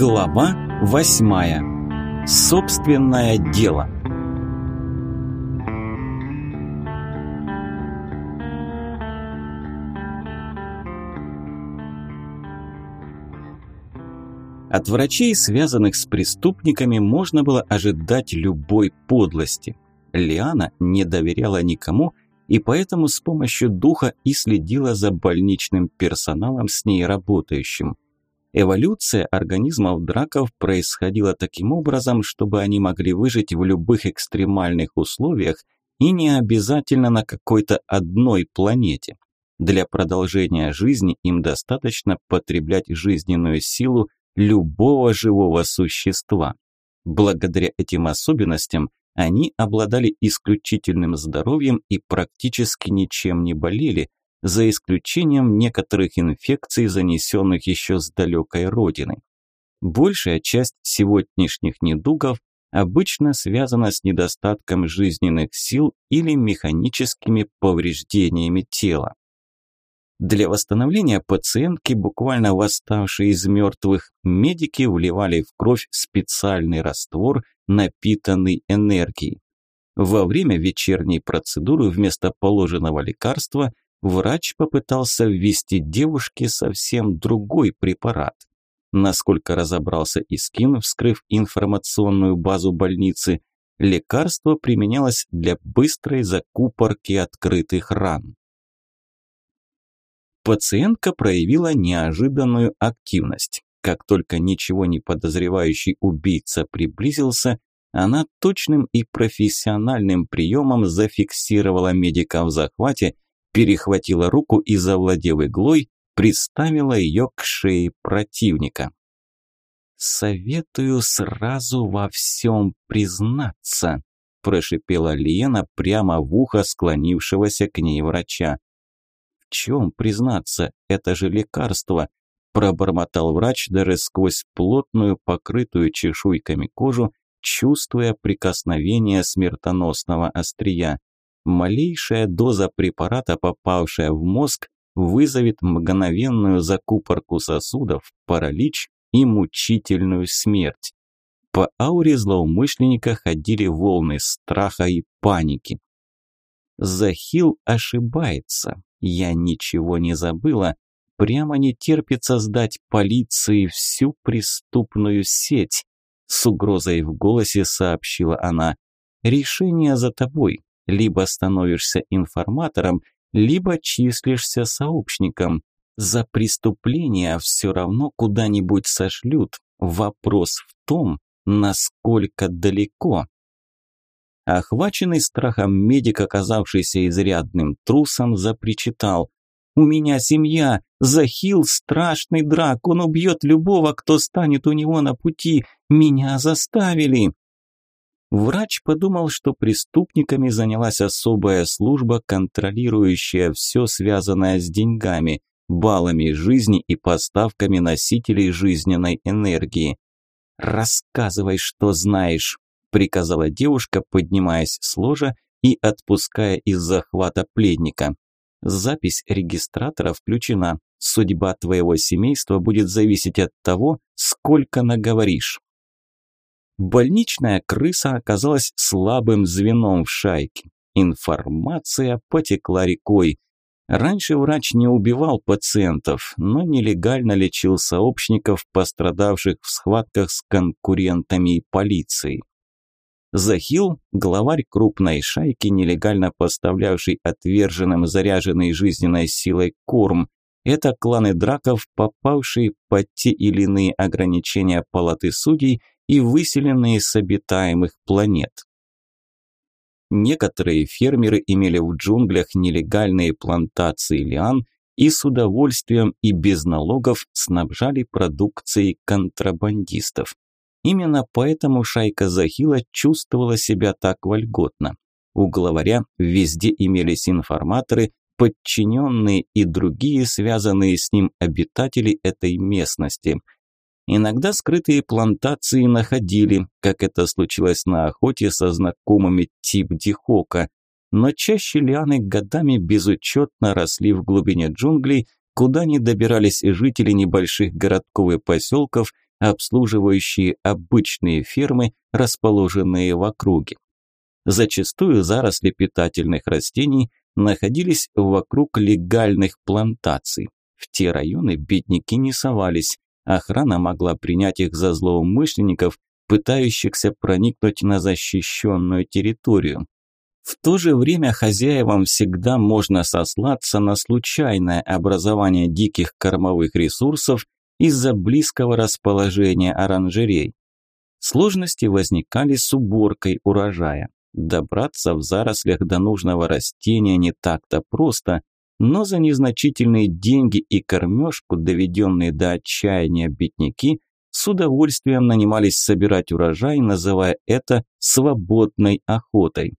Глава восьмая. Собственное дело. От врачей, связанных с преступниками, можно было ожидать любой подлости. Лиана не доверяла никому и поэтому с помощью духа и следила за больничным персоналом с ней работающим. Эволюция организмов драков происходила таким образом, чтобы они могли выжить в любых экстремальных условиях и не обязательно на какой-то одной планете. Для продолжения жизни им достаточно потреблять жизненную силу любого живого существа. Благодаря этим особенностям они обладали исключительным здоровьем и практически ничем не болели, за исключением некоторых инфекций, занесенных еще с далекой родины. Большая часть сегодняшних недугов обычно связана с недостатком жизненных сил или механическими повреждениями тела. Для восстановления пациентки, буквально восставшей из мертвых, медики вливали в кровь специальный раствор, напитанный энергией. Во время вечерней процедуры вместо положенного лекарства врач попытался ввести девушке совсем другой препарат. Насколько разобрался Искин, вскрыв информационную базу больницы, лекарство применялось для быстрой закупорки открытых ран. Пациентка проявила неожиданную активность. Как только ничего не подозревающий убийца приблизился, она точным и профессиональным приемом зафиксировала медика в захвате – перехватила руку и, завладев иглой, приставила ее к шее противника. «Советую сразу во всем признаться», – прошипела Лена прямо в ухо склонившегося к ней врача. «В чем признаться? Это же лекарство!» – пробормотал врач даже сквозь плотную, покрытую чешуйками кожу, чувствуя прикосновение смертоносного острия. Малейшая доза препарата, попавшая в мозг, вызовет мгновенную закупорку сосудов, паралич и мучительную смерть. По ауре злоумышленника ходили волны страха и паники. Захил ошибается. Я ничего не забыла. Прямо не терпится сдать полиции всю преступную сеть. С угрозой в голосе сообщила она. Решение за тобой. Либо становишься информатором, либо числишься сообщником. За преступление все равно куда-нибудь сошлют. Вопрос в том, насколько далеко. Охваченный страхом медик, оказавшийся изрядным трусом, запричитал. «У меня семья! Захил – страшный драк! Он убьет любого, кто станет у него на пути! Меня заставили!» Врач подумал, что преступниками занялась особая служба, контролирующая все связанное с деньгами, баллами жизни и поставками носителей жизненной энергии. «Рассказывай, что знаешь», – приказала девушка, поднимаясь с ложа и отпуская из захвата пледника. «Запись регистратора включена. Судьба твоего семейства будет зависеть от того, сколько наговоришь». Больничная крыса оказалась слабым звеном в шайке. Информация потекла рекой. Раньше врач не убивал пациентов, но нелегально лечил сообщников, пострадавших в схватках с конкурентами и полицией. Захил, главарь крупной шайки, нелегально поставлявший отверженным заряженный жизненной силой корм, это кланы драков, попавшие под те или иные ограничения палаты судей и выселенные с обитаемых планет. Некоторые фермеры имели в джунглях нелегальные плантации лиан и с удовольствием и без налогов снабжали продукцией контрабандистов. Именно поэтому шайка Захила чувствовала себя так вольготно. У главаря везде имелись информаторы, подчиненные и другие связанные с ним обитатели этой местности – Иногда скрытые плантации находили, как это случилось на охоте со знакомыми Тип Дихока, но чаще лианы годами безучетно росли в глубине джунглей, куда не добирались и жители небольших городков и поселков, обслуживающие обычные фермы, расположенные в округе. Зачастую заросли питательных растений находились вокруг легальных плантаций. В те районы бедняки не совались, охрана могла принять их за злоумышленников, пытающихся проникнуть на защищенную территорию. В то же время хозяевам всегда можно сослаться на случайное образование диких кормовых ресурсов из-за близкого расположения оранжерей. Сложности возникали с уборкой урожая. Добраться в зарослях до нужного растения не так-то просто, но за незначительные деньги и кормежку, доведенные до отчаяния бедняки, с удовольствием нанимались собирать урожай, называя это свободной охотой.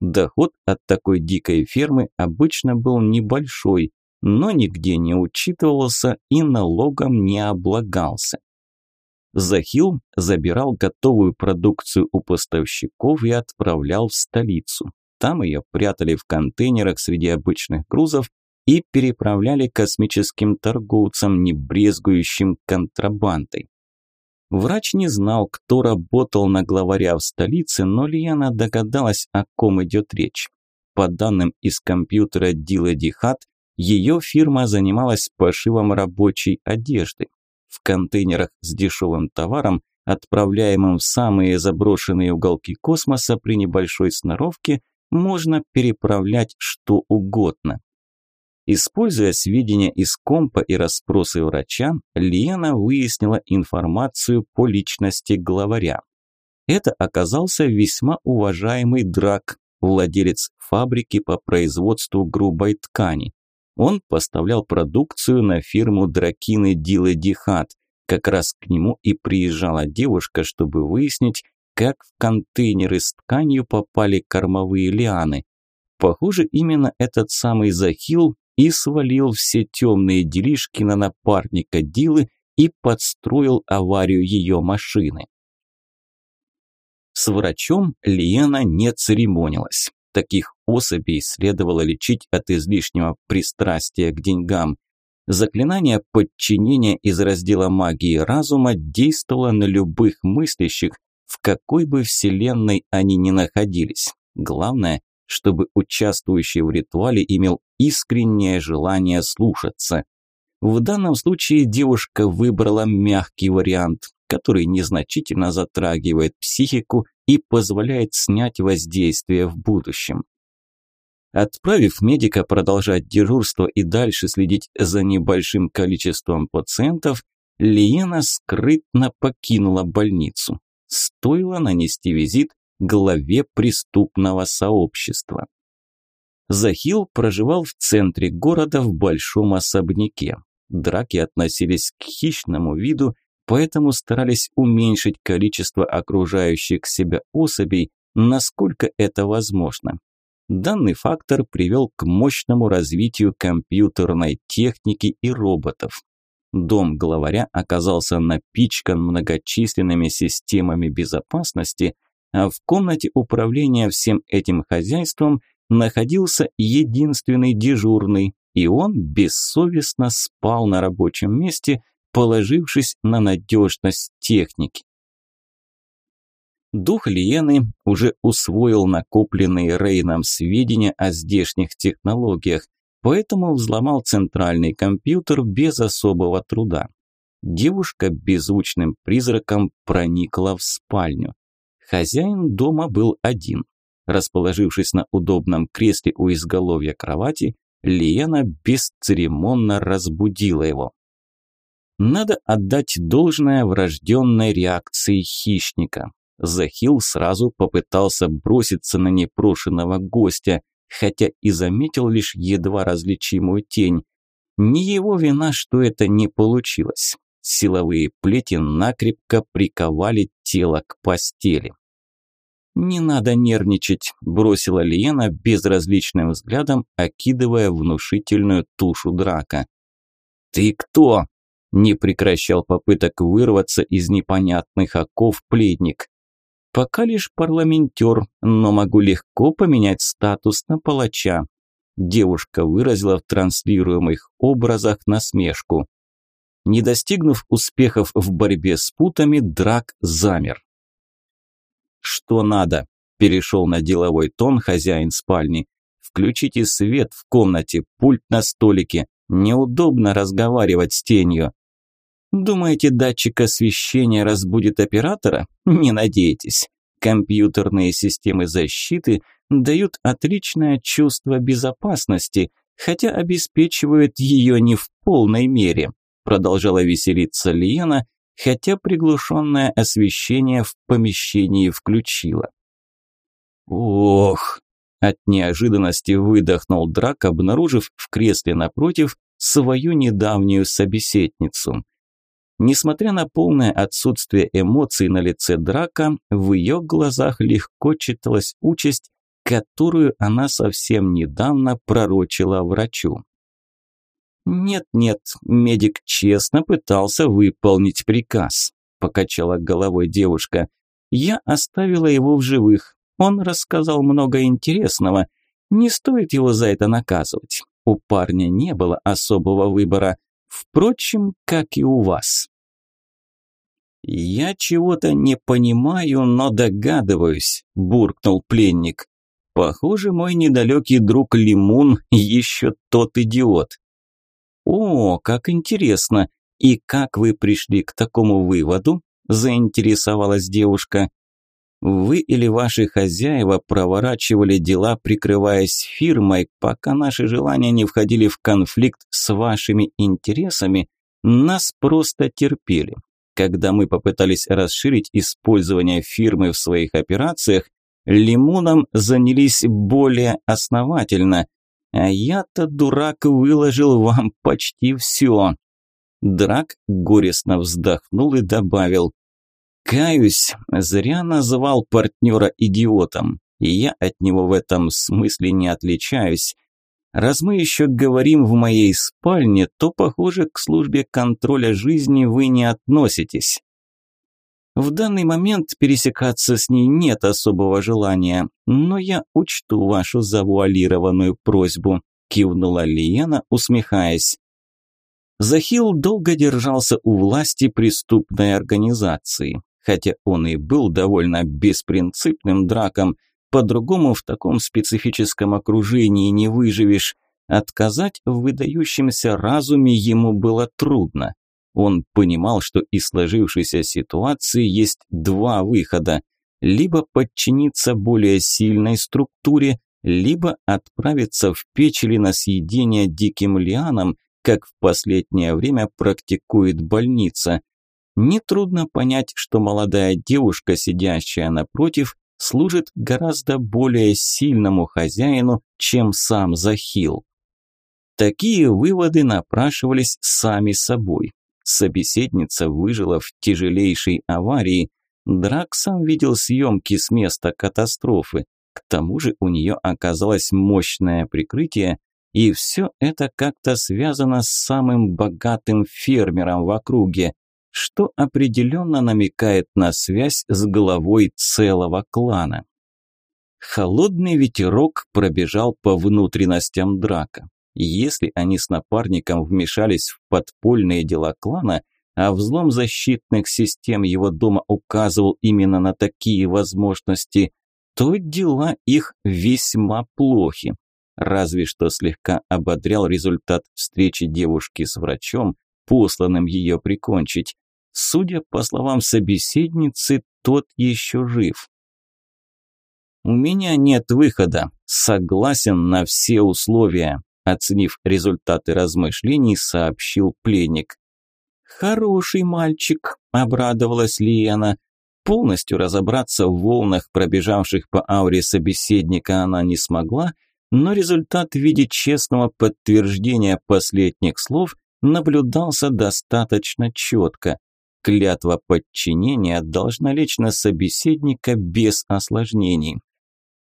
Доход от такой дикой фермы обычно был небольшой, но нигде не учитывался и налогом не облагался. Захил забирал готовую продукцию у поставщиков и отправлял в столицу. Там ее прятали в контейнерах среди обычных грузов и переправляли космическим торговцам, не брезгующим контрабандой. Врач не знал, кто работал на главаря в столице, но Лиана догадалась, о ком идет речь. По данным из компьютера Дила Дихат, ее фирма занималась пошивом рабочей одежды. В контейнерах с дешевым товаром, отправляемым в самые заброшенные уголки космоса при небольшой сноровке, можно переправлять что угодно. Используя сведения из компа и расспросы врача, Лена выяснила информацию по личности главаря. Это оказался весьма уважаемый драк, владелец фабрики по производству грубой ткани. Он поставлял продукцию на фирму Дракины Дилы Дихат. Как раз к нему и приезжала девушка, чтобы выяснить, как в контейнеры с тканью попали кормовые лианы. Похоже, именно этот самый Захил и свалил все темные делишки на напарника Дилы и подстроил аварию ее машины. С врачом Лиена не церемонилась. Таких особей следовало лечить от излишнего пристрастия к деньгам. Заклинание подчинения из раздела магии разума действовало на любых мыслящих, в какой бы вселенной они ни находились. Главное чтобы участвующий в ритуале имел искреннее желание слушаться. В данном случае девушка выбрала мягкий вариант, который незначительно затрагивает психику и позволяет снять воздействие в будущем. Отправив медика продолжать дежурство и дальше следить за небольшим количеством пациентов, Лиена скрытно покинула больницу. Стоило нанести визит, главе преступного сообщества. Захил проживал в центре города в большом особняке. Драки относились к хищному виду, поэтому старались уменьшить количество окружающих себя особей, насколько это возможно. Данный фактор привел к мощному развитию компьютерной техники и роботов. Дом главаря оказался напичкан многочисленными системами безопасности, а в комнате управления всем этим хозяйством находился единственный дежурный, и он бессовестно спал на рабочем месте, положившись на надежность техники. Дух Лиены уже усвоил накопленные Рейном сведения о здешних технологиях, поэтому взломал центральный компьютер без особого труда. Девушка беззвучным призраком проникла в спальню. Хозяин дома был один. Расположившись на удобном кресле у изголовья кровати, Лиена бесцеремонно разбудила его. Надо отдать должное врожденной реакции хищника. Захил сразу попытался броситься на непрошенного гостя, хотя и заметил лишь едва различимую тень. Не его вина, что это не получилось. Силовые плети накрепко приковали тело к постели. «Не надо нервничать», – бросила Лиена безразличным взглядом, окидывая внушительную тушу драка. «Ты кто?» – не прекращал попыток вырваться из непонятных оков пледник. «Пока лишь парламентер, но могу легко поменять статус на палача», – девушка выразила в транслируемых образах насмешку. Не достигнув успехов в борьбе с путами, Драк замер. «Что надо?» – перешел на деловой тон хозяин спальни. «Включите свет в комнате, пульт на столике. Неудобно разговаривать с тенью». «Думаете, датчик освещения разбудит оператора? Не надейтесь. Компьютерные системы защиты дают отличное чувство безопасности, хотя обеспечивают ее не в полной мере» продолжала веселиться Лиена, хотя приглушенное освещение в помещении включило. «Ох!» – от неожиданности выдохнул Драк, обнаружив в кресле напротив свою недавнюю собеседницу. Несмотря на полное отсутствие эмоций на лице Драка, в ее глазах легко читалась участь, которую она совсем недавно пророчила врачу. «Нет-нет, медик честно пытался выполнить приказ», – покачала головой девушка. «Я оставила его в живых. Он рассказал много интересного. Не стоит его за это наказывать. У парня не было особого выбора. Впрочем, как и у вас». «Я чего-то не понимаю, но догадываюсь», – буркнул пленник. «Похоже, мой недалекий друг Лимун еще тот идиот». «О, как интересно! И как вы пришли к такому выводу?» – заинтересовалась девушка. «Вы или ваши хозяева проворачивали дела, прикрываясь фирмой, пока наши желания не входили в конфликт с вашими интересами, нас просто терпели. Когда мы попытались расширить использование фирмы в своих операциях, лимоном занялись более основательно – а я-то, дурак, выложил вам почти все. Драк горестно вздохнул и добавил. Каюсь, зря назвал партнера идиотом. И я от него в этом смысле не отличаюсь. Раз мы еще говорим в моей спальне, то, похоже, к службе контроля жизни вы не относитесь. В данный момент пересекаться с ней нет особого желания, но я учту вашу завуалированную просьбу», – кивнула Лиена, усмехаясь. Захил долго держался у власти преступной организации, хотя он и был довольно беспринципным драком, по-другому в таком специфическом окружении не выживешь. Отказать в выдающемся разуме ему было трудно. Он понимал, что из сложившейся ситуации есть два выхода – либо подчиниться более сильной структуре, либо отправиться в печели на съедение диким лианам, как в последнее время практикует больница. Нетрудно понять, что молодая девушка, сидящая напротив, служит гораздо более сильному хозяину, чем сам Захил. Такие выводы напрашивались сами собой. Собеседница выжила в тяжелейшей аварии. Драк сам видел съемки с места катастрофы. К тому же у нее оказалось мощное прикрытие, и все это как-то связано с самым богатым фермером в округе, что определенно намекает на связь с головой целого клана. Холодный ветерок пробежал по внутренностям драка. Если они с напарником вмешались в подпольные дела клана, а взлом защитных систем его дома указывал именно на такие возможности, то дела их весьма плохи. Разве что слегка ободрял результат встречи девушки с врачом, посланным ее прикончить. Судя по словам собеседницы, тот еще жив. «У меня нет выхода. Согласен на все условия», Оценив результаты размышлений, сообщил пленник. «Хороший мальчик», – обрадовалась Лиена. Полностью разобраться в волнах, пробежавших по ауре собеседника, она не смогла, но результат в виде честного подтверждения последних слов наблюдался достаточно четко. Клятва подчинения должна лечь на собеседника без осложнений.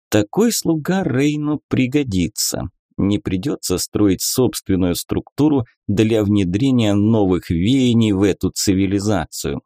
Такой слуга Рейну пригодится не придется строить собственную структуру для внедрения новых веяний в эту цивилизацию.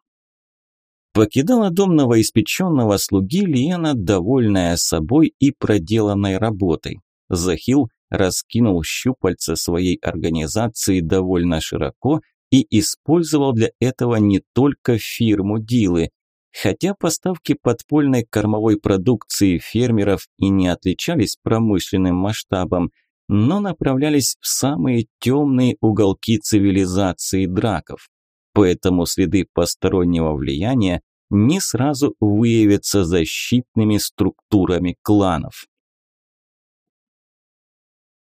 Покидала дом новоиспеченного слуги Лиена, довольная собой и проделанной работой. Захил раскинул щупальца своей организации довольно широко и использовал для этого не только фирму Дилы – Хотя поставки подпольной кормовой продукции фермеров и не отличались промышленным масштабом, но направлялись в самые темные уголки цивилизации драков. Поэтому следы постороннего влияния не сразу выявятся защитными структурами кланов.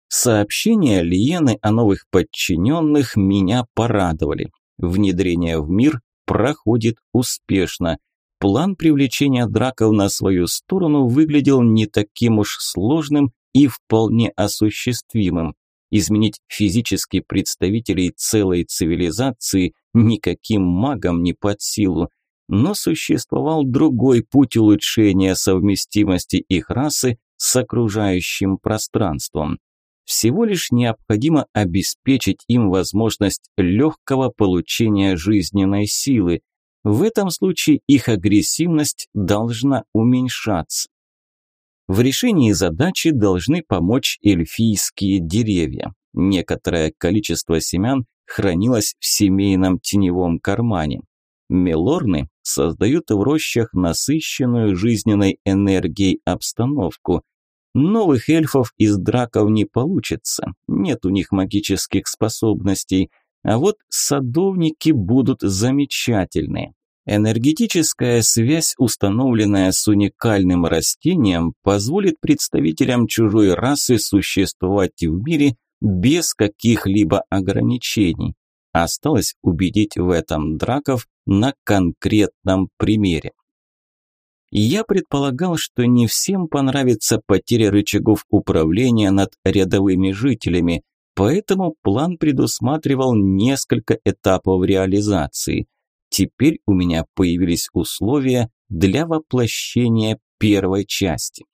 Сообщения Лиены о новых подчиненных меня порадовали. Внедрение в мир проходит успешно. План привлечения драков на свою сторону выглядел не таким уж сложным и вполне осуществимым. Изменить физически представителей целой цивилизации никаким магом не под силу. Но существовал другой путь улучшения совместимости их расы с окружающим пространством. Всего лишь необходимо обеспечить им возможность легкого получения жизненной силы. В этом случае их агрессивность должна уменьшаться. В решении задачи должны помочь эльфийские деревья. Некоторое количество семян хранилось в семейном теневом кармане. Мелорны создают в рощах насыщенную жизненной энергией обстановку. Новых эльфов из драков не получится, нет у них магических способностей, а вот садовники будут замечательные. Энергетическая связь, установленная с уникальным растением, позволит представителям чужой расы существовать в мире без каких-либо ограничений. Осталось убедить в этом драков на конкретном примере. Я предполагал, что не всем понравится потеря рычагов управления над рядовыми жителями, поэтому план предусматривал несколько этапов реализации – Теперь у меня появились условия для воплощения первой части.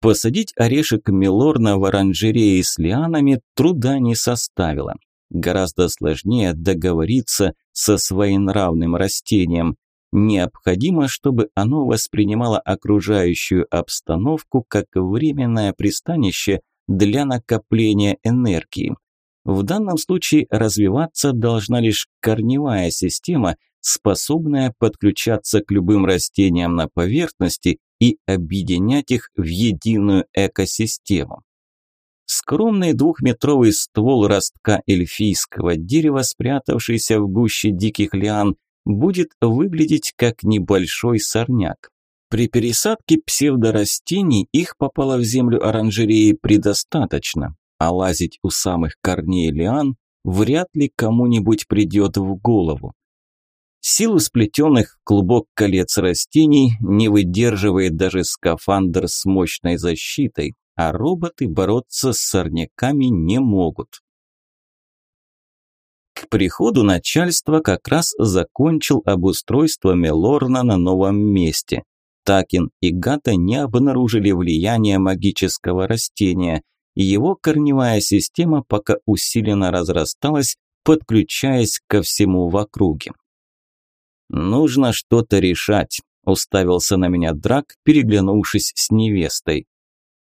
Посадить орешек Милорна в оранжерее с лианами труда не составило. Гораздо сложнее договориться со своенравным растением. Необходимо, чтобы оно воспринимало окружающую обстановку как временное пристанище для накопления энергии. В данном случае развиваться должна лишь корневая система, способная подключаться к любым растениям на поверхности и объединять их в единую экосистему. Скромный двухметровый ствол ростка эльфийского дерева, спрятавшийся в гуще диких лиан, будет выглядеть как небольшой сорняк. При пересадке псевдорастений их попало в землю оранжереи предостаточно, а лазить у самых корней лиан вряд ли кому-нибудь придет в голову. Силу сплетенных клубок колец растений не выдерживает даже скафандр с мощной защитой, а роботы бороться с сорняками не могут. К приходу начальства как раз закончил обустройство Мелорна на новом месте. Такин и Гата не обнаружили влияния магического растения – его корневая система пока усиленно разрасталась, подключаясь ко всему в округе. «Нужно что-то решать», – уставился на меня Драк, переглянувшись с невестой.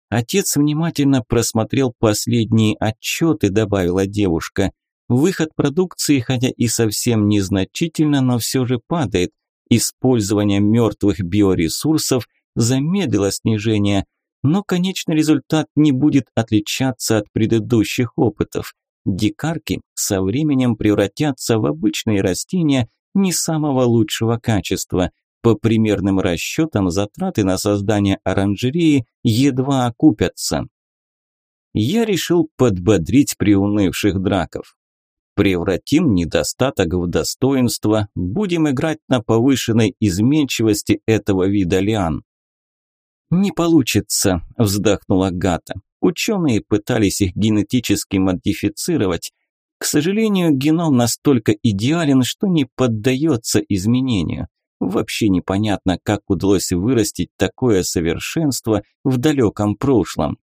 Отец внимательно просмотрел последние отчеты, добавила девушка. Выход продукции, хотя и совсем незначительно, но все же падает. Использование мертвых биоресурсов замедлило снижение, но конечный результат не будет отличаться от предыдущих опытов. Дикарки со временем превратятся в обычные растения не самого лучшего качества. По примерным расчетам затраты на создание оранжереи едва окупятся. Я решил подбодрить приунывших драков. Превратим недостаток в достоинство, будем играть на повышенной изменчивости этого вида лиан. «Не получится», – вздохнула Гата. Ученые пытались их генетически модифицировать. К сожалению, геном настолько идеален, что не поддается изменению. Вообще непонятно, как удалось вырастить такое совершенство в далеком прошлом.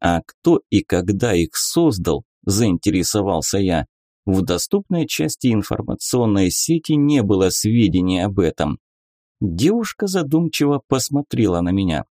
«А кто и когда их создал?» – заинтересовался я. В доступной части информационной сети не было сведений об этом. Девушка задумчиво посмотрела на меня.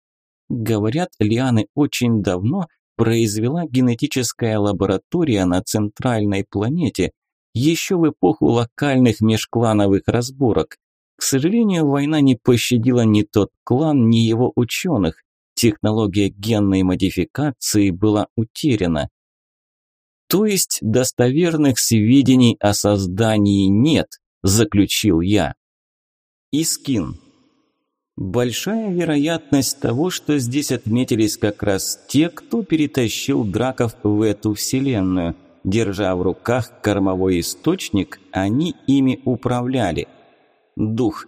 Говорят, лианы очень давно произвела генетическая лаборатория на центральной планете, еще в эпоху локальных межклановых разборок. К сожалению, война не пощадила ни тот клан, ни его ученых. Технология генной модификации была утеряна. То есть достоверных сведений о создании нет, заключил я. Искин. Большая вероятность того, что здесь отметились как раз те, кто перетащил драков в эту вселенную. Держа в руках кормовой источник, они ими управляли. Дух.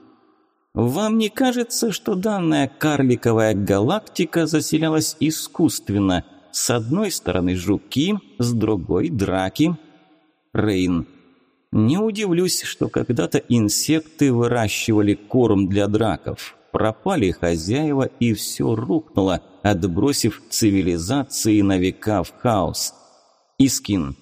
Вам не кажется, что данная карликовая галактика заселялась искусственно? С одной стороны жуки, с другой драки. Рейн. Не удивлюсь, что когда-то инсекты выращивали корм для драков. Пропали хозяева, и все рухнуло, отбросив цивилизации на века в хаос. Искин.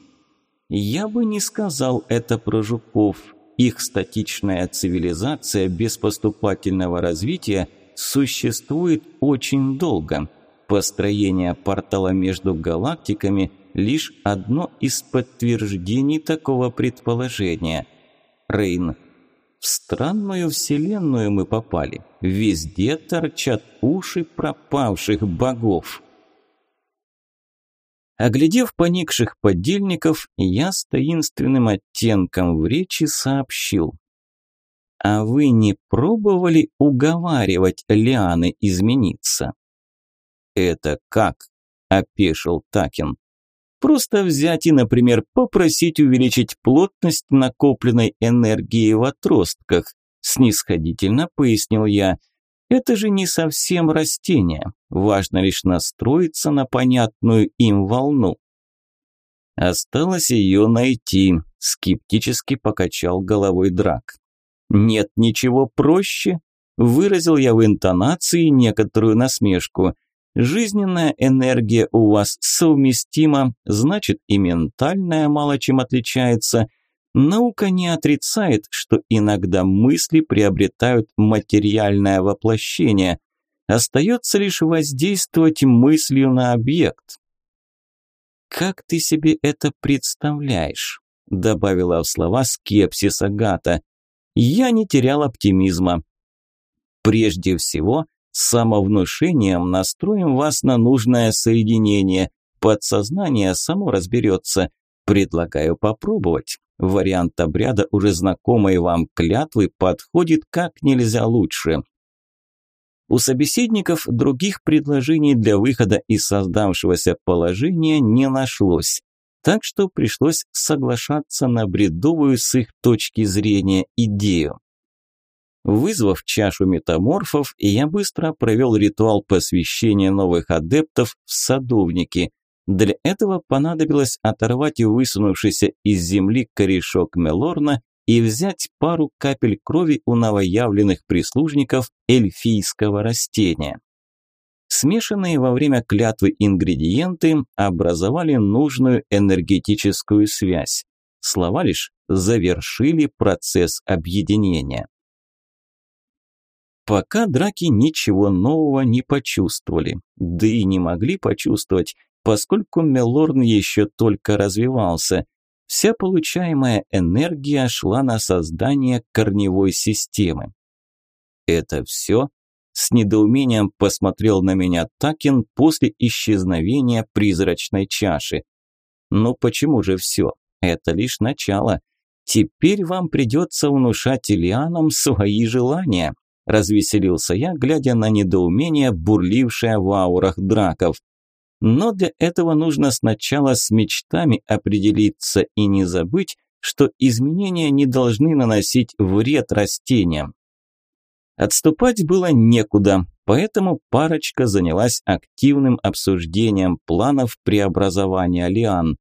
Я бы не сказал это про жуков. Их статичная цивилизация без поступательного развития существует очень долго. Построение портала между галактиками – лишь одно из подтверждений такого предположения. Рейн. В странную вселенную мы попали. Везде торчат уши пропавших богов. Оглядев поникших подельников, я с таинственным оттенком в речи сообщил. «А вы не пробовали уговаривать Лианы измениться?» «Это как?» – опешил Такин. Просто взять и, например, попросить увеличить плотность накопленной энергии в отростках, снисходительно пояснил я. Это же не совсем растение. Важно лишь настроиться на понятную им волну. Осталось ее найти, скептически покачал головой Драк. Нет ничего проще, выразил я в интонации некоторую насмешку. Жизненная энергия у вас совместима, значит и ментальная мало чем отличается. Наука не отрицает, что иногда мысли приобретают материальное воплощение. Остается лишь воздействовать мыслью на объект. «Как ты себе это представляешь?» – добавила в слова скепсис Агата. «Я не терял оптимизма. Прежде всего – Самовнушением настроим вас на нужное соединение. Подсознание само разберется. Предлагаю попробовать. Вариант обряда уже знакомой вам клятвы подходит как нельзя лучше. У собеседников других предложений для выхода из создавшегося положения не нашлось, так что пришлось соглашаться на бредовую с их точки зрения идею. Вызвав чашу метаморфов, я быстро провел ритуал посвящения новых адептов в садовники. Для этого понадобилось оторвать высунувшийся из земли корешок Мелорна и взять пару капель крови у новоявленных прислужников эльфийского растения. Смешанные во время клятвы ингредиенты образовали нужную энергетическую связь. Слова лишь завершили процесс объединения. Пока драки ничего нового не почувствовали, да и не могли почувствовать, поскольку Мелорн еще только развивался. Вся получаемая энергия шла на создание корневой системы. «Это все?» – с недоумением посмотрел на меня Такин после исчезновения призрачной чаши. «Но почему же все? Это лишь начало. Теперь вам придется внушать Илианам свои желания». – развеселился я, глядя на недоумение, бурлившее в аурах драков. «Но для этого нужно сначала с мечтами определиться и не забыть, что изменения не должны наносить вред растениям». Отступать было некуда, поэтому парочка занялась активным обсуждением планов преобразования лиан.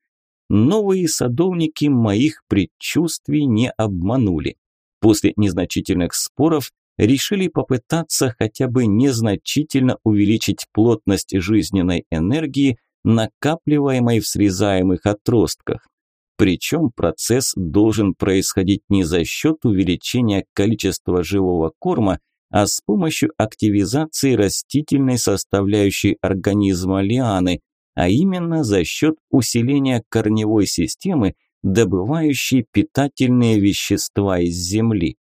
Новые садовники моих предчувствий не обманули. После незначительных споров решили попытаться хотя бы незначительно увеличить плотность жизненной энергии, накапливаемой в срезаемых отростках. Причем процесс должен происходить не за счет увеличения количества живого корма, а с помощью активизации растительной составляющей организма лианы, а именно за счет усиления корневой системы, добывающей питательные вещества из земли.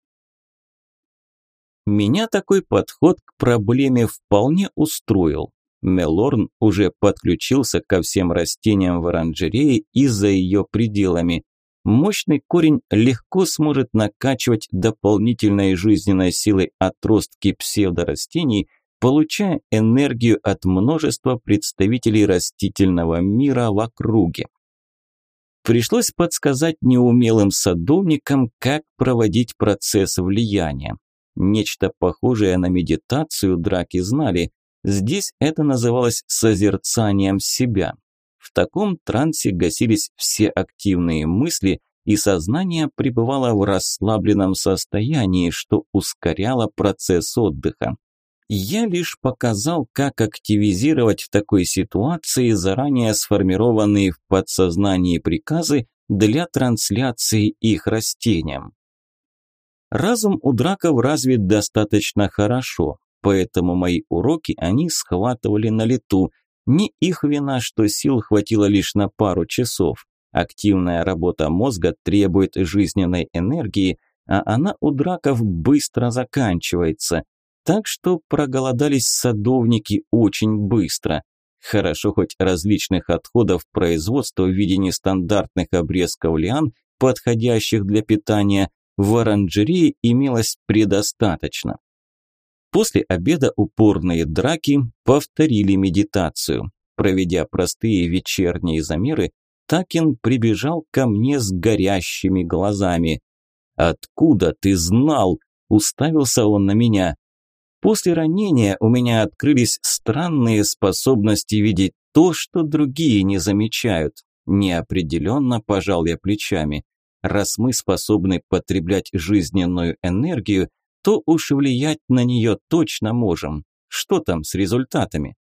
Меня такой подход к проблеме вполне устроил. Мелорн уже подключился ко всем растениям в оранжерее и за ее пределами. Мощный корень легко сможет накачивать дополнительной жизненной силой отростки псевдорастений, получая энергию от множества представителей растительного мира в округе. Пришлось подсказать неумелым садовникам, как проводить процесс влияния. Нечто похожее на медитацию драки знали. Здесь это называлось созерцанием себя. В таком трансе гасились все активные мысли, и сознание пребывало в расслабленном состоянии, что ускоряло процесс отдыха. Я лишь показал, как активизировать в такой ситуации заранее сформированные в подсознании приказы для трансляции их растениям. Разум у драков развит достаточно хорошо, поэтому мои уроки они схватывали на лету. Не их вина, что сил хватило лишь на пару часов. Активная работа мозга требует жизненной энергии, а она у драков быстро заканчивается. Так что проголодались садовники очень быстро. Хорошо хоть различных отходов производства в виде нестандартных обрезков лиан, подходящих для питания, в оранжерее имелось предостаточно. После обеда упорные драки повторили медитацию. Проведя простые вечерние замеры, Такин прибежал ко мне с горящими глазами. «Откуда ты знал?» – уставился он на меня. «После ранения у меня открылись странные способности видеть то, что другие не замечают». Неопределенно пожал я плечами. Раз мы способны потреблять жизненную энергию, то уж влиять на нее точно можем. Что там с результатами?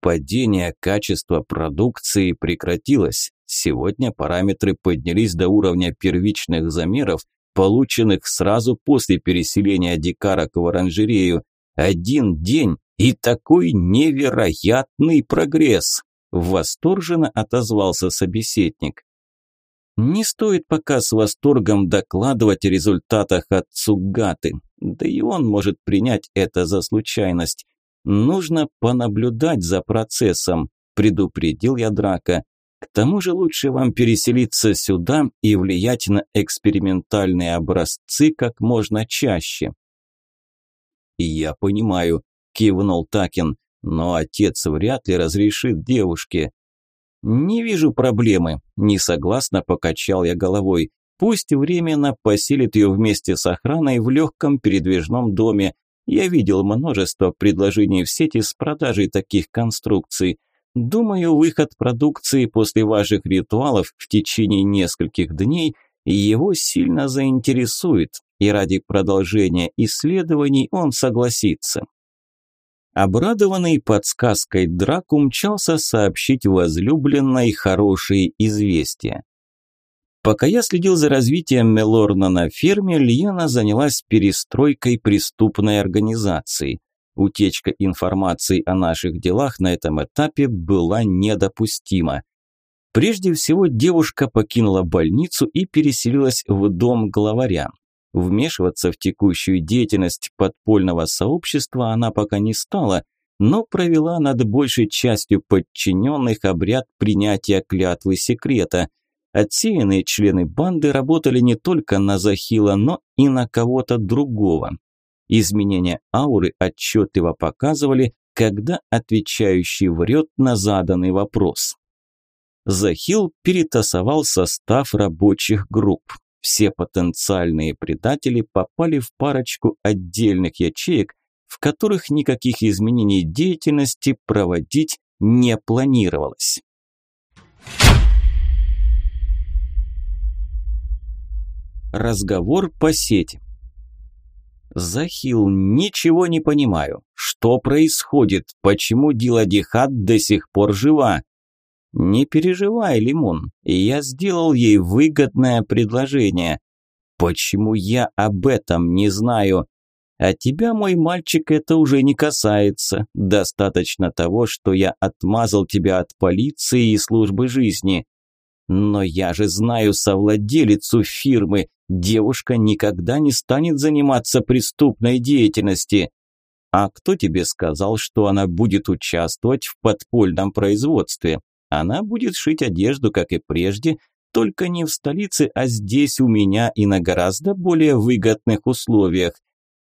Падение качества продукции прекратилось. Сегодня параметры поднялись до уровня первичных замеров, полученных сразу после переселения Дикара к оранжерею. Один день и такой невероятный прогресс! Восторженно отозвался собеседник. Не стоит пока с восторгом докладывать о результатах отцу Гаты, да и он может принять это за случайность. Нужно понаблюдать за процессом, предупредил я Драка. К тому же лучше вам переселиться сюда и влиять на экспериментальные образцы как можно чаще. Я понимаю, кивнул Такин, но отец вряд ли разрешит девушке. «Не вижу проблемы», – несогласно покачал я головой. «Пусть временно поселит ее вместе с охраной в легком передвижном доме. Я видел множество предложений в сети с продажей таких конструкций. Думаю, выход продукции после ваших ритуалов в течение нескольких дней его сильно заинтересует, и ради продолжения исследований он согласится. Обрадованный подсказкой Драк умчался сообщить возлюбленной хорошие известия. Пока я следил за развитием Мелорна на ферме, Льена занялась перестройкой преступной организации. Утечка информации о наших делах на этом этапе была недопустима. Прежде всего, девушка покинула больницу и переселилась в дом главаря. Вмешиваться в текущую деятельность подпольного сообщества она пока не стала, но провела над большей частью подчиненных обряд принятия клятвы секрета. Отсеянные члены банды работали не только на Захила, но и на кого-то другого. Изменения ауры отчетливо показывали, когда отвечающий врет на заданный вопрос. Захил перетасовал состав рабочих групп. Все потенциальные предатели попали в парочку отдельных ячеек, в которых никаких изменений деятельности проводить не планировалось. Разговор по сети. Захил, ничего не понимаю. Что происходит? Почему Диладихат до сих пор жива? «Не переживай, Лимон, я сделал ей выгодное предложение». «Почему я об этом не знаю?» «А тебя, мой мальчик, это уже не касается. Достаточно того, что я отмазал тебя от полиции и службы жизни». «Но я же знаю совладелицу фирмы. Девушка никогда не станет заниматься преступной деятельностью». «А кто тебе сказал, что она будет участвовать в подпольном производстве? Она будет шить одежду, как и прежде, только не в столице, а здесь у меня и на гораздо более выгодных условиях.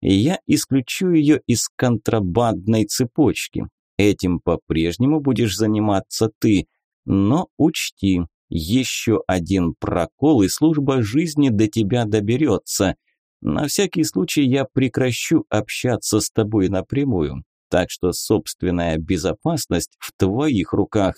Я исключу ее из контрабандной цепочки. Этим по-прежнему будешь заниматься ты. Но учти, еще один прокол, и служба жизни до тебя доберется. На всякий случай я прекращу общаться с тобой напрямую. Так что собственная безопасность в твоих руках.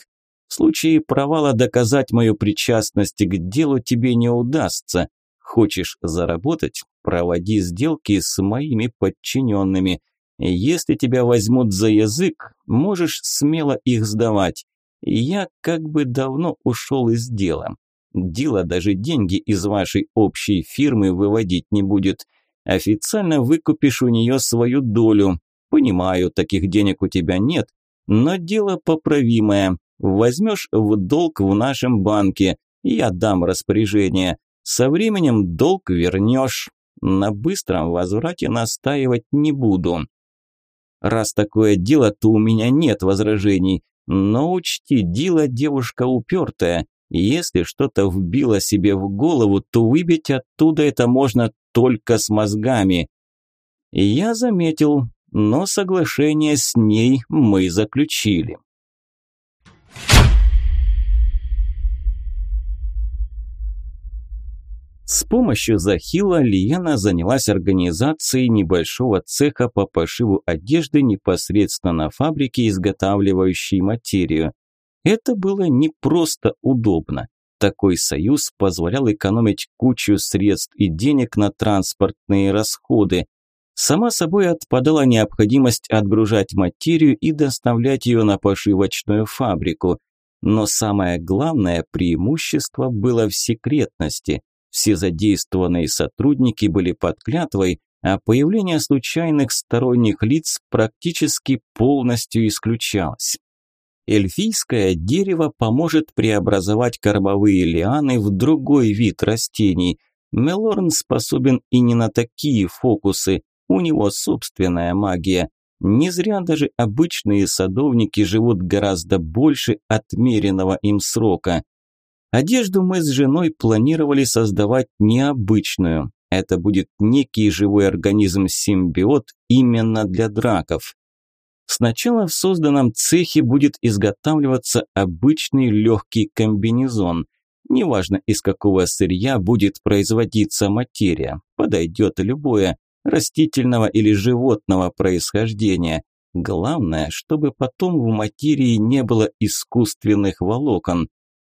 В случае провала доказать мою причастность к делу тебе не удастся. Хочешь заработать? Проводи сделки с моими подчиненными. Если тебя возьмут за язык, можешь смело их сдавать. Я как бы давно ушел из дела. Дело даже деньги из вашей общей фирмы выводить не будет. Официально выкупишь у нее свою долю. Понимаю, таких денег у тебя нет, но дело поправимое. Возьмешь в долг в нашем банке, я дам распоряжение. Со временем долг вернешь. На быстром возврате настаивать не буду. Раз такое дело, то у меня нет возражений. Но учти, дело девушка упертая. Если что-то вбило себе в голову, то выбить оттуда это можно только с мозгами. Я заметил, но соглашение с ней мы заключили. С помощью Захила Лиена занялась организацией небольшого цеха по пошиву одежды непосредственно на фабрике, изготавливающей материю. Это было не просто удобно. Такой союз позволял экономить кучу средств и денег на транспортные расходы. Сама собой отпадала необходимость отгружать материю и доставлять ее на пошивочную фабрику. Но самое главное преимущество было в секретности. Все задействованные сотрудники были под клятвой, а появление случайных сторонних лиц практически полностью исключалось. Эльфийское дерево поможет преобразовать кормовые лианы в другой вид растений. Мелорн способен и не на такие фокусы, у него собственная магия. Не зря даже обычные садовники живут гораздо больше отмеренного им срока. Одежду мы с женой планировали создавать необычную. Это будет некий живой организм-симбиот именно для драков. Сначала в созданном цехе будет изготавливаться обычный легкий комбинезон. Неважно, из какого сырья будет производиться материя. Подойдет любое, растительного или животного происхождения. Главное, чтобы потом в материи не было искусственных волокон.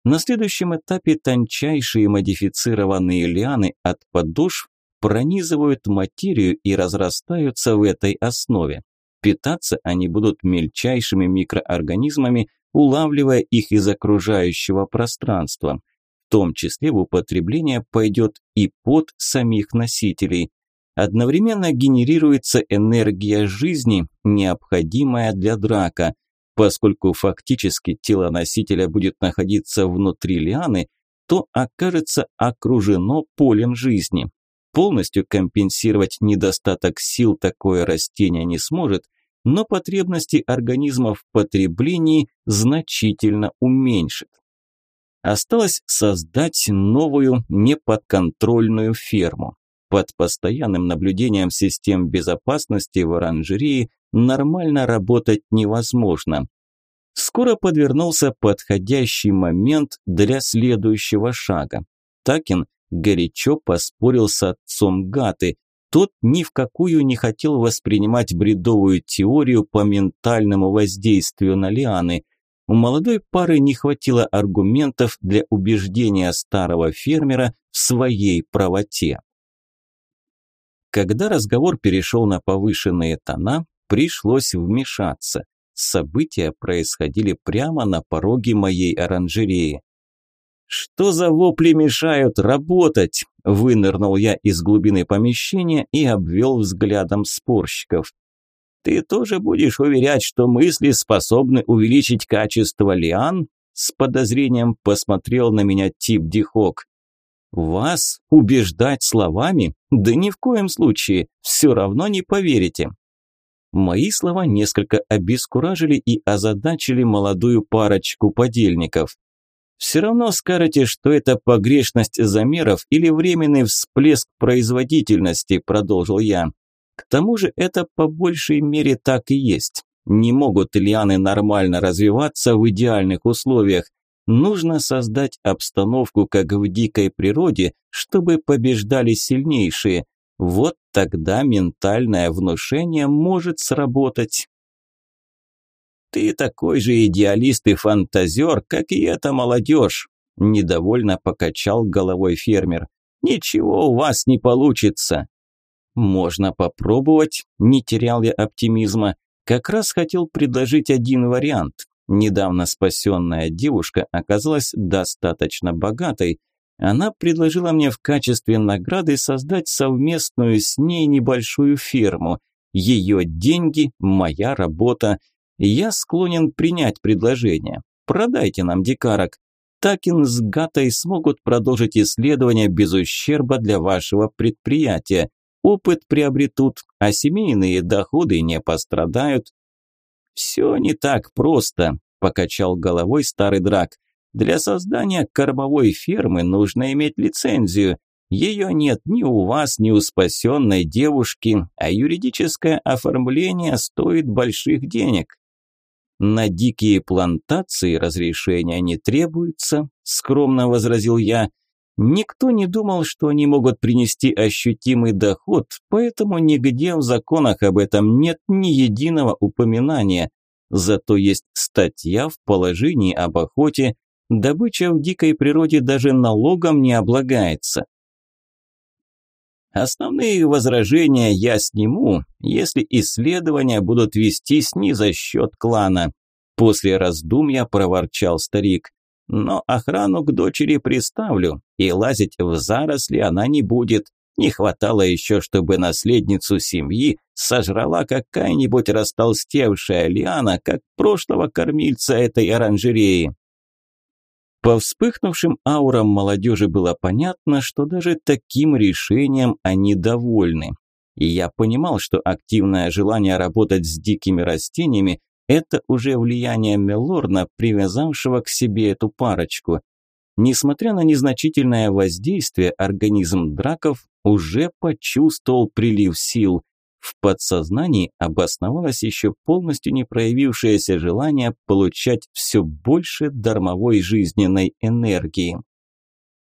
На следующем этапе тончайшие модифицированные лианы от подошв пронизывают материю и разрастаются в этой основе. Питаться они будут мельчайшими микроорганизмами, улавливая их из окружающего пространства. В том числе в употребление пойдет и под самих носителей. Одновременно генерируется энергия жизни, необходимая для драка – Поскольку фактически тело носителя будет находиться внутри лианы, то окажется окружено полем жизни. Полностью компенсировать недостаток сил такое растение не сможет, но потребности организма в потреблении значительно уменьшит. Осталось создать новую неподконтрольную ферму. Под постоянным наблюдением систем безопасности в оранжерии нормально работать невозможно. Скоро подвернулся подходящий момент для следующего шага. Такин горячо поспорил с отцом Гаты. Тот ни в какую не хотел воспринимать бредовую теорию по ментальному воздействию на лианы. У молодой пары не хватило аргументов для убеждения старого фермера в своей правоте. Когда разговор перешел на повышенные тона, пришлось вмешаться. События происходили прямо на пороге моей оранжереи. «Что за вопли мешают работать?» – вынырнул я из глубины помещения и обвел взглядом спорщиков. «Ты тоже будешь уверять, что мысли способны увеличить качество лиан?» С подозрением посмотрел на меня Тип Дихок. Вас убеждать словами? Да ни в коем случае, все равно не поверите. Мои слова несколько обескуражили и озадачили молодую парочку подельников. Все равно скажете, что это погрешность замеров или временный всплеск производительности, продолжил я. К тому же это по большей мере так и есть. Не могут лианы нормально развиваться в идеальных условиях, Нужно создать обстановку, как в дикой природе, чтобы побеждали сильнейшие. Вот тогда ментальное внушение может сработать. «Ты такой же идеалист и фантазер, как и эта молодежь», – недовольно покачал головой фермер. «Ничего у вас не получится». «Можно попробовать», – не терял я оптимизма. «Как раз хотел предложить один вариант. Недавно спасенная девушка оказалась достаточно богатой. Она предложила мне в качестве награды создать совместную с ней небольшую ферму. Ее деньги – моя работа. Я склонен принять предложение. Продайте нам дикарок. Такин с Гатой смогут продолжить исследования без ущерба для вашего предприятия. Опыт приобретут, а семейные доходы не пострадают. «Все не так просто», – покачал головой старый драк. «Для создания кормовой фермы нужно иметь лицензию. Ее нет ни у вас, ни у спасенной девушки, а юридическое оформление стоит больших денег. На дикие плантации разрешения не требуется, скромно возразил я. Никто не думал, что они могут принести ощутимый доход, поэтому нигде в законах об этом нет ни единого упоминания. Зато есть статья в положении об охоте, добыча в дикой природе даже налогом не облагается. Основные возражения я сниму, если исследования будут вестись не за счет клана. После раздумья проворчал старик. Но охрану к дочери приставлю, и лазить в заросли она не будет. Не хватало еще, чтобы наследницу семьи сожрала какая-нибудь растолстевшая лиана, как прошлого кормильца этой оранжереи. По вспыхнувшим аурам молодежи было понятно, что даже таким решением они довольны. И я понимал, что активное желание работать с дикими растениями это уже влияние Мелорна, привязавшего к себе эту парочку. Несмотря на незначительное воздействие, организм драков уже почувствовал прилив сил. В подсознании обосновалось еще полностью не проявившееся желание получать все больше дармовой жизненной энергии.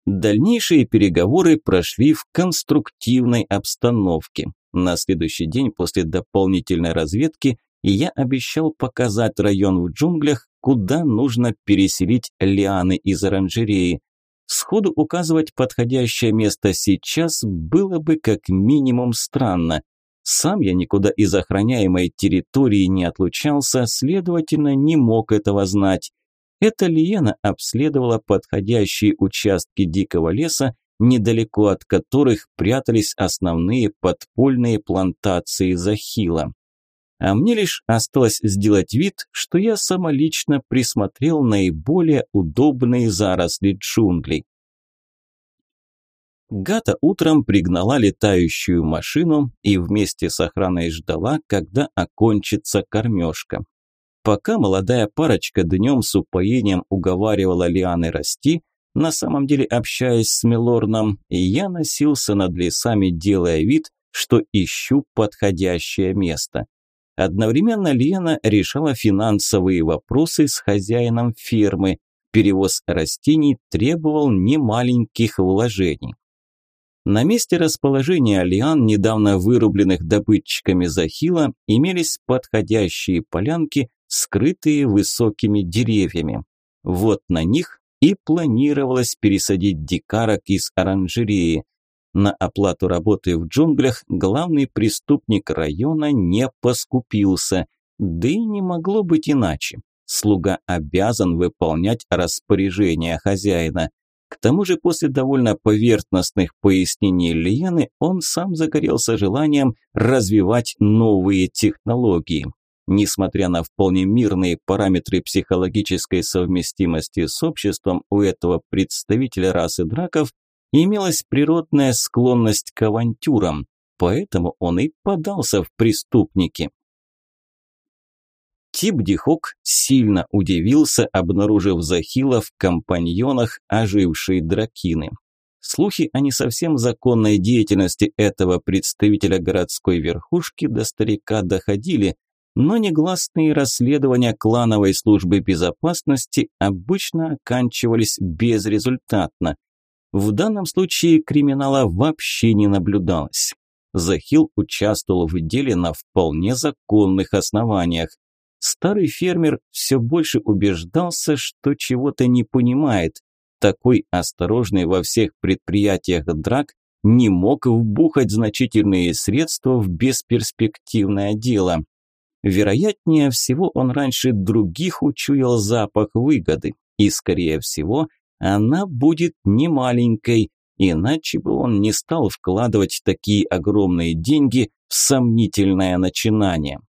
Дальнейшие переговоры прошли в конструктивной обстановке. На следующий день после дополнительной разведки и я обещал показать район в джунглях, куда нужно переселить лианы из оранжереи. Сходу указывать подходящее место сейчас было бы как минимум странно. Сам я никуда из охраняемой территории не отлучался, следовательно, не мог этого знать. Эта лиена обследовала подходящие участки дикого леса, недалеко от которых прятались основные подпольные плантации захила а мне лишь осталось сделать вид, что я самолично присмотрел наиболее удобные заросли джунглей. Гата утром пригнала летающую машину и вместе с охраной ждала, когда окончится кормежка. Пока молодая парочка днем с упоением уговаривала лианы расти, на самом деле общаясь с Милорном, я носился над лесами, делая вид, что ищу подходящее место. Одновременно Лена решала финансовые вопросы с хозяином фермы. Перевоз растений требовал немаленьких вложений. На месте расположения лиан, недавно вырубленных добытчиками захила, имелись подходящие полянки, скрытые высокими деревьями. Вот на них и планировалось пересадить дикарок из оранжереи. На оплату работы в джунглях главный преступник района не поскупился, да и не могло быть иначе. Слуга обязан выполнять распоряжения хозяина. К тому же после довольно поверхностных пояснений Лены он сам загорелся желанием развивать новые технологии. Несмотря на вполне мирные параметры психологической совместимости с обществом у этого представителя расы драков, имелась природная склонность к авантюрам, поэтому он и подался в преступники. Тибдихок сильно удивился, обнаружив Захила в компаньонах ожившей дракины. Слухи о не совсем законной деятельности этого представителя городской верхушки до старика доходили, но негласные расследования клановой службы безопасности обычно оканчивались безрезультатно, в данном случае криминала вообще не наблюдалось. Захил участвовал в деле на вполне законных основаниях. Старый фермер все больше убеждался, что чего-то не понимает. Такой осторожный во всех предприятиях драк не мог вбухать значительные средства в бесперспективное дело. Вероятнее всего, он раньше других учуял запах выгоды и, скорее всего, она будет не маленькой, иначе бы он не стал вкладывать такие огромные деньги в сомнительное начинание.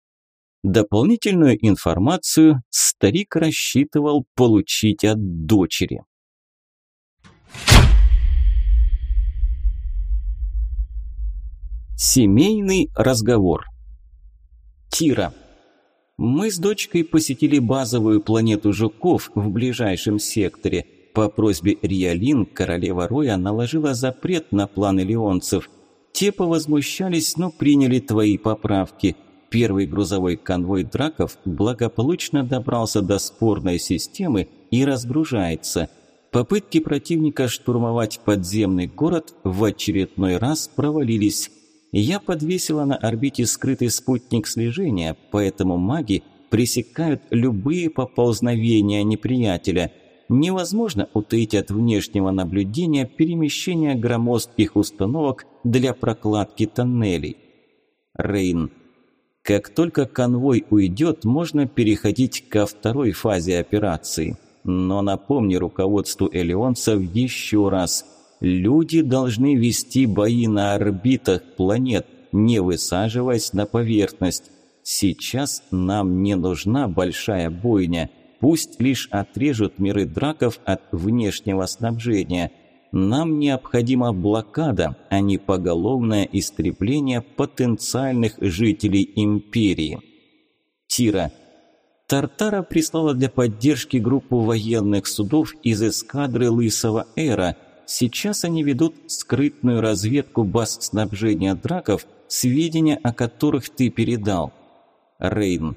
Дополнительную информацию старик рассчитывал получить от дочери. Семейный разговор. Тира. Мы с дочкой посетили базовую планету жуков в ближайшем секторе – по просьбе Риалин королева Роя наложила запрет на планы леонцев. Те повозмущались, но приняли твои поправки. Первый грузовой конвой драков благополучно добрался до спорной системы и разгружается. Попытки противника штурмовать подземный город в очередной раз провалились. Я подвесила на орбите скрытый спутник слежения, поэтому маги пресекают любые поползновения неприятеля – невозможно утаить от внешнего наблюдения перемещение громоздких установок для прокладки тоннелей. Рейн. Как только конвой уйдет, можно переходить ко второй фазе операции. Но напомни руководству элеонцев еще раз. Люди должны вести бои на орбитах планет, не высаживаясь на поверхность. Сейчас нам не нужна большая бойня пусть лишь отрежут миры драков от внешнего снабжения. Нам необходима блокада, а не поголовное истребление потенциальных жителей империи. Тира. Тартара прислала для поддержки группу военных судов из эскадры Лысого Эра. Сейчас они ведут скрытную разведку баз снабжения драков, сведения о которых ты передал. Рейн.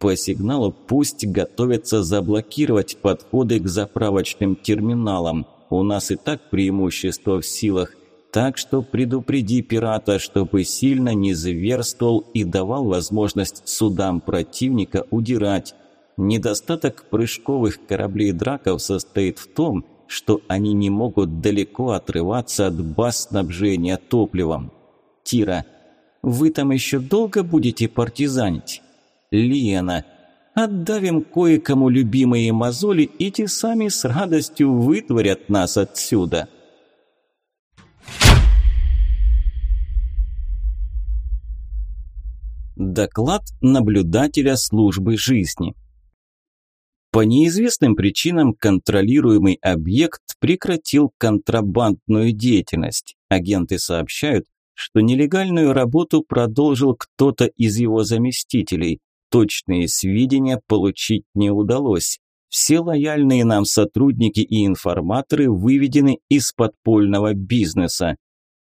По сигналу пусть готовятся заблокировать подходы к заправочным терминалам. У нас и так преимущество в силах. Так что предупреди пирата, чтобы сильно не зверствовал и давал возможность судам противника удирать. Недостаток прыжковых кораблей драков состоит в том, что они не могут далеко отрываться от баз снабжения топливом. Тира, вы там еще долго будете партизанить? Лена. Отдавим кое-кому любимые мозоли, и те сами с радостью вытворят нас отсюда. Доклад наблюдателя службы жизни. По неизвестным причинам контролируемый объект прекратил контрабандную деятельность. Агенты сообщают, что нелегальную работу продолжил кто-то из его заместителей точные сведения получить не удалось. Все лояльные нам сотрудники и информаторы выведены из подпольного бизнеса.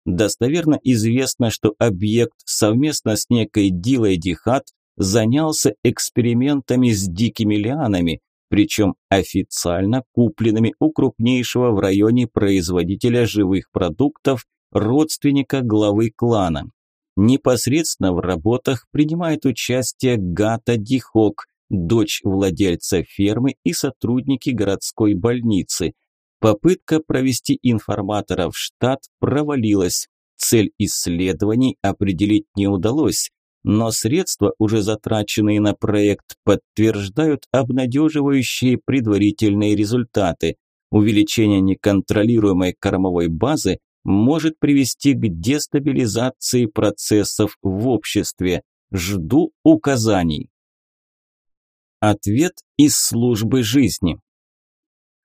Достоверно известно, что объект совместно с некой Дилой Дихат занялся экспериментами с дикими лианами, причем официально купленными у крупнейшего в районе производителя живых продуктов, родственника главы клана. Непосредственно в работах принимает участие Гата Дихок, дочь владельца фермы и сотрудники городской больницы. Попытка провести информатора в штат провалилась. Цель исследований определить не удалось, но средства, уже затраченные на проект, подтверждают обнадеживающие предварительные результаты. Увеличение неконтролируемой кормовой базы может привести к дестабилизации процессов в обществе. Жду указаний. Ответ из службы жизни.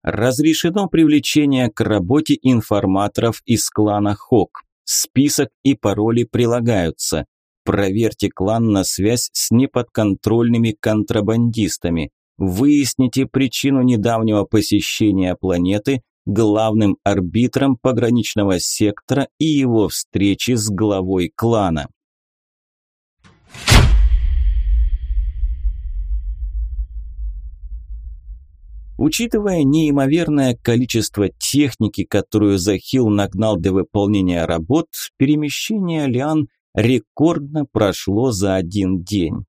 Разрешено привлечение к работе информаторов из клана Хок. Список и пароли прилагаются. Проверьте клан на связь с неподконтрольными контрабандистами. Выясните причину недавнего посещения планеты главным арбитром пограничного сектора и его встречи с главой клана. Учитывая неимоверное количество техники, которую Захил нагнал для выполнения работ, перемещение Лиан рекордно прошло за один день.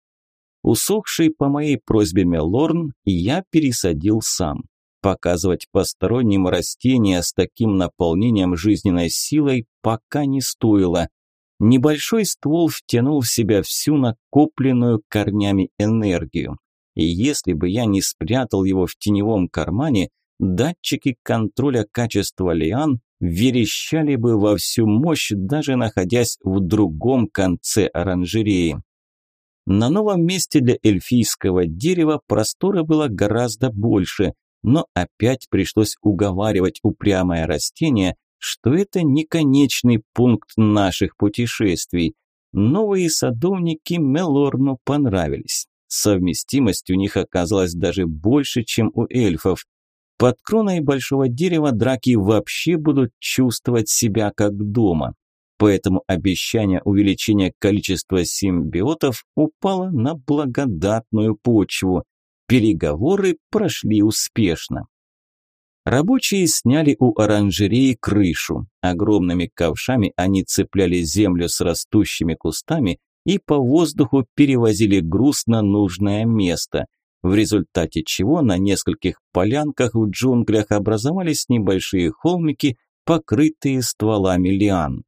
Усохший по моей просьбе Мелорн я пересадил сам. Показывать посторонним растения с таким наполнением жизненной силой пока не стоило. Небольшой ствол втянул в себя всю накопленную корнями энергию. И если бы я не спрятал его в теневом кармане, датчики контроля качества лиан верещали бы во всю мощь, даже находясь в другом конце оранжереи. На новом месте для эльфийского дерева простора было гораздо больше, но опять пришлось уговаривать упрямое растение, что это не конечный пункт наших путешествий. Новые садовники Мелорну понравились. Совместимость у них оказалась даже больше, чем у эльфов. Под кроной большого дерева драки вообще будут чувствовать себя как дома. Поэтому обещание увеличения количества симбиотов упало на благодатную почву. Переговоры прошли успешно. Рабочие сняли у оранжереи крышу. Огромными ковшами они цепляли землю с растущими кустами и по воздуху перевозили груз на нужное место, в результате чего на нескольких полянках в джунглях образовались небольшие холмики, покрытые стволами лиан.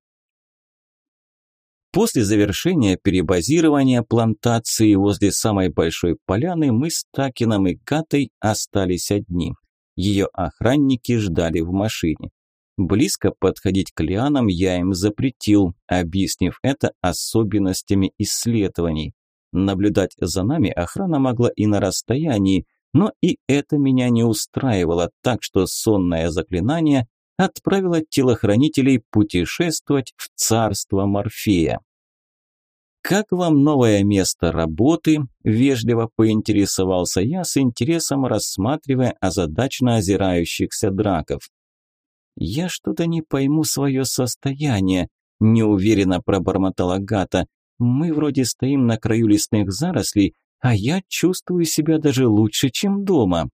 После завершения перебазирования плантации возле самой большой поляны мы с Такином и Катой остались одни. Ее охранники ждали в машине. Близко подходить к лианам я им запретил, объяснив это особенностями исследований. Наблюдать за нами охрана могла и на расстоянии, но и это меня не устраивало, так что сонное заклинание отправила телохранителей путешествовать в царство Морфея. «Как вам новое место работы?» – вежливо поинтересовался я с интересом, рассматривая озадачно озирающихся драков. «Я что-то не пойму свое состояние», – неуверенно пробормотала Гата. «Мы вроде стоим на краю лесных зарослей, а я чувствую себя даже лучше, чем дома».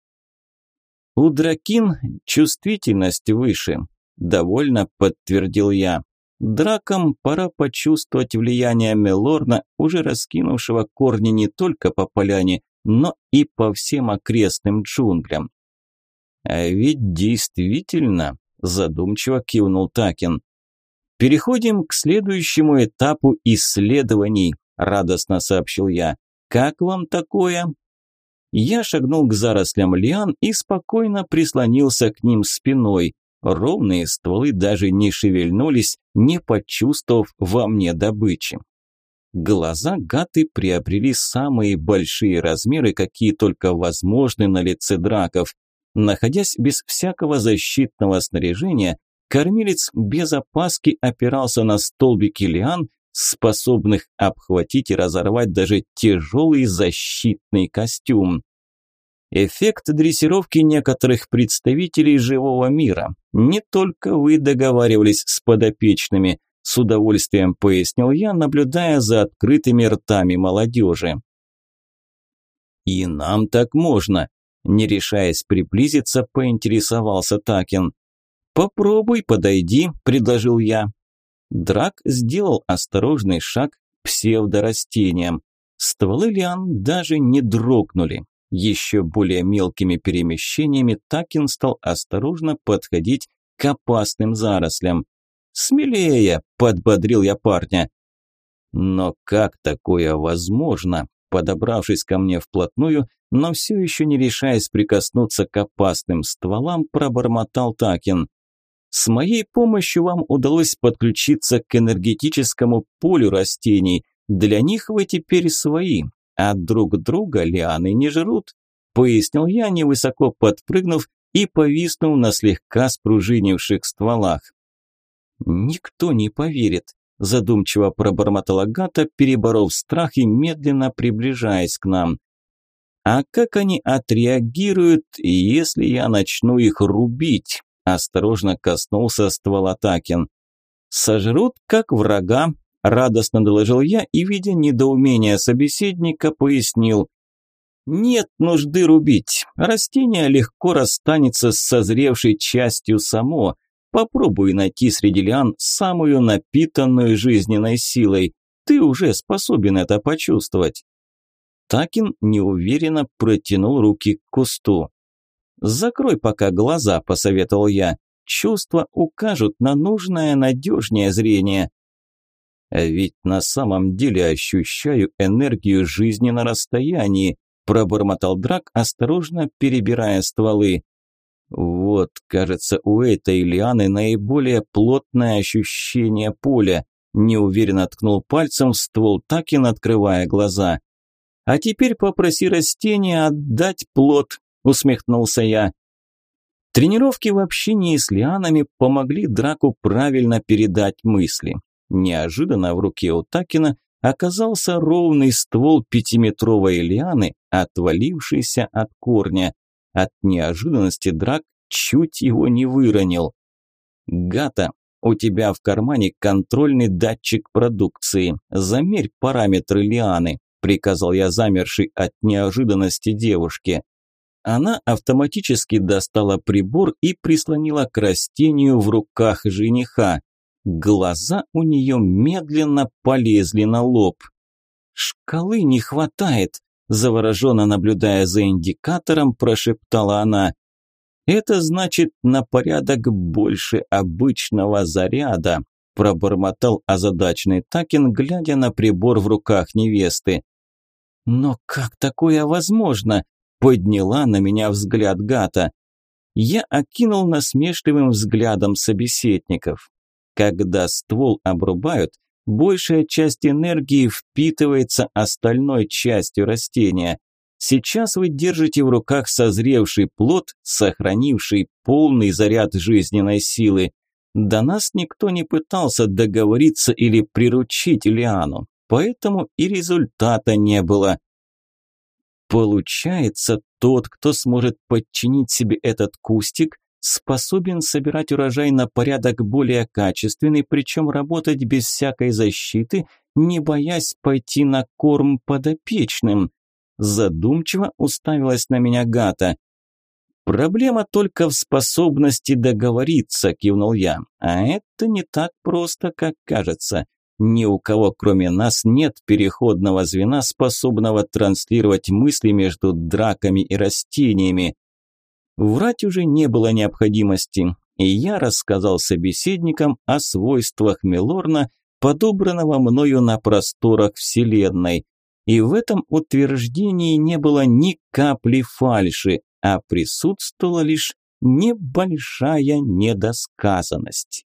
«У дракин чувствительность выше», – довольно подтвердил я. Дракам пора почувствовать влияние Мелорна, уже раскинувшего корни не только по поляне, но и по всем окрестным джунглям. «А ведь действительно», – задумчиво кивнул Такин. «Переходим к следующему этапу исследований», – радостно сообщил я. «Как вам такое?» Я шагнул к зарослям лиан и спокойно прислонился к ним спиной. Ровные стволы даже не шевельнулись, не почувствовав во мне добычи. Глаза гаты приобрели самые большие размеры, какие только возможны на лице драков. Находясь без всякого защитного снаряжения, кормилец без опаски опирался на столбики лиан, способных обхватить и разорвать даже тяжелый защитный костюм. Эффект дрессировки некоторых представителей живого мира. Не только вы договаривались с подопечными, с удовольствием пояснил я, наблюдая за открытыми ртами молодежи. И нам так можно, не решаясь приблизиться, поинтересовался Такин. Попробуй подойди, предложил я. Драк сделал осторожный шаг к псевдорастениям. Стволы лиан даже не дрогнули. Еще более мелкими перемещениями Такин стал осторожно подходить к опасным зарослям. «Смелее!» – подбодрил я парня. «Но как такое возможно?» Подобравшись ко мне вплотную, но все еще не решаясь прикоснуться к опасным стволам, пробормотал Такин. С моей помощью вам удалось подключиться к энергетическому полю растений. Для них вы теперь свои, а друг друга лианы не жрут», – пояснил я, невысоко подпрыгнув и повиснув на слегка спружинивших стволах. «Никто не поверит», – задумчиво пробормотала Гата, переборов страх и медленно приближаясь к нам. «А как они отреагируют, если я начну их рубить?» осторожно коснулся ствола Такин. «Сожрут, как врага», – радостно доложил я и, видя недоумение собеседника, пояснил. «Нет нужды рубить. Растение легко расстанется с созревшей частью само. Попробуй найти среди лиан самую напитанную жизненной силой. Ты уже способен это почувствовать». Такин неуверенно протянул руки к кусту. «Закрой пока глаза», – посоветовал я. «Чувства укажут на нужное надежнее зрение». А «Ведь на самом деле ощущаю энергию жизни на расстоянии», – пробормотал Драк, осторожно перебирая стволы. «Вот, кажется, у этой лианы наиболее плотное ощущение поля», – неуверенно ткнул пальцем в ствол Такин, открывая глаза. «А теперь попроси растения отдать плод», – усмехнулся я. Тренировки в общении с лианами помогли Драку правильно передать мысли. Неожиданно в руке у Такина оказался ровный ствол пятиметровой лианы, отвалившийся от корня. От неожиданности Драк чуть его не выронил. «Гата, у тебя в кармане контрольный датчик продукции. Замерь параметры лианы», – приказал я замерший от неожиданности девушке. Она автоматически достала прибор и прислонила к растению в руках жениха. Глаза у нее медленно полезли на лоб. «Шкалы не хватает», – завороженно наблюдая за индикатором, прошептала она. «Это значит на порядок больше обычного заряда», – пробормотал озадаченный Такин, глядя на прибор в руках невесты. «Но как такое возможно?» подняла на меня взгляд Гата. Я окинул насмешливым взглядом собеседников. Когда ствол обрубают, большая часть энергии впитывается остальной частью растения. Сейчас вы держите в руках созревший плод, сохранивший полный заряд жизненной силы. До нас никто не пытался договориться или приручить Лиану, поэтому и результата не было. Получается, тот, кто сможет подчинить себе этот кустик, способен собирать урожай на порядок более качественный, причем работать без всякой защиты, не боясь пойти на корм подопечным. Задумчиво уставилась на меня Гата. «Проблема только в способности договориться», – кивнул я. «А это не так просто, как кажется. Ни у кого, кроме нас, нет переходного звена, способного транслировать мысли между драками и растениями. Врать уже не было необходимости, и я рассказал собеседникам о свойствах Мелорна, подобранного мною на просторах Вселенной. И в этом утверждении не было ни капли фальши, а присутствовала лишь небольшая недосказанность.